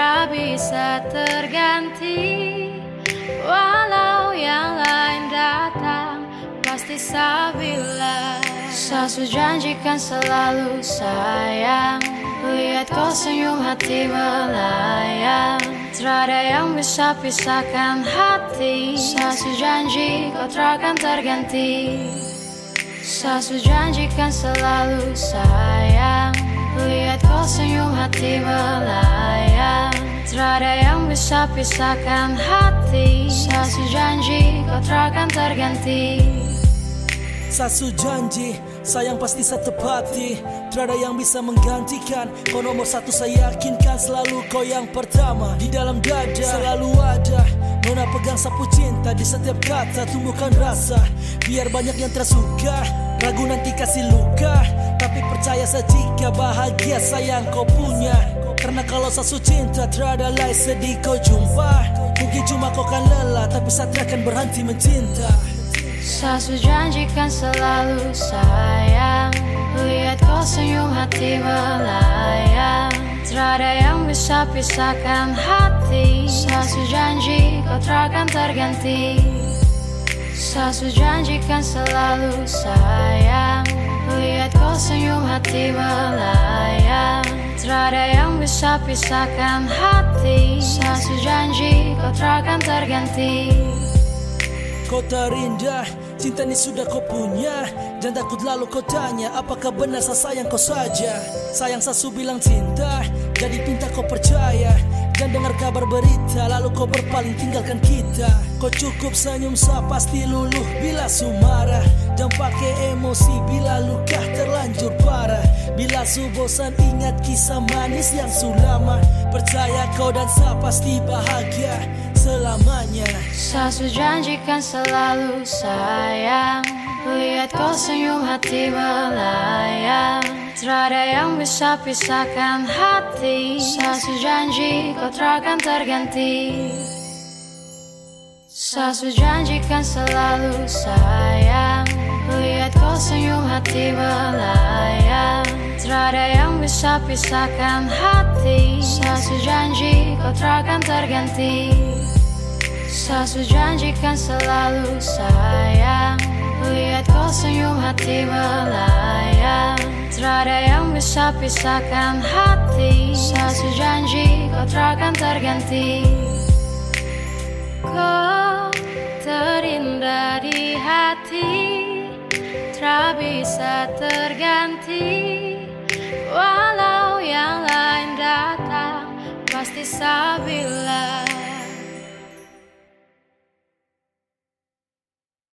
Tak bisa terganti. Walau yang lain datang Pasti sabila. Sasu janjikan selalu sayang. Lihat kau senyum hati melayang. Terada yang bisa pisahkan hati. Sasu janji kau takkan terganti. Sasu janjikan selalu sayang. Lihat kau senyum hati melayang Terada yang bisa pisahkan hati. Sasu janji kau takkan terganti. Sasu janji, sayang pasti saya tepati Tiada yang bisa menggantikan. Kau nomor satu saya yakinkan Selalu kau yang pertama. Di dalam dada selalu ada Nona pegang sapu cinta Di setiap kata tumbuhkan rasa. Biar banyak yang tersuka Ragu nanti kasih luka. Tapi percaya saya jika bahagia sayang kau punya. Karena kalau sasu cinta Tiada lain sedih kau jumpa. Mungkin cuma kau kan lelah Tapi saya akan berhenti mencinta. Sasu janjikan selalu sayang. Lihat kau senyum hati melayang. Terada yang bisa pisahkan hati. Sasu janji kau takkan terganti. Sasu janjikan selalu sayang. Lihat kau senyum hati melayang. Terada yang bisa pisahkan hati. Sasu janji kau takkan terganti. Kau terindah, cinta ini sudah kau punya. Dan takut lalu kau tanya Apakah benar saya sayang kau saja? Sayang sasu bilang cinta Jadi pinta kau percaya Dan dengar kabar berita Lalu kau berpaling tinggalkan kita. Kau cukup senyum sa pasti luluh Bila sumarah. Jangan pakai emosi Bila luka terlanjur parah. Bila su bosan ingat kisah manis yang sulama Percaya kau dan saya pasti bahagia selamanya. Sasu janjikan selalu sayang. Lihat kau senyum hati melayang Terada yang bisa pisahkan hati. Sasu janji kau takkan terganti. Sasu janjikan selalu sayang. Lihat kau senyum hati melayang. Terada yang bisa pisahkan hati. Sasu janji kau takkan terganti. Sasu janjikan selalu sayang Lihat kau senyum hati melayang. Terada yang bisa pisahkan hati. Sasu janji kau takkan terganti. Kau terindah di hati. Tak bisa terganti. Walau yang lain datang Pasti sabila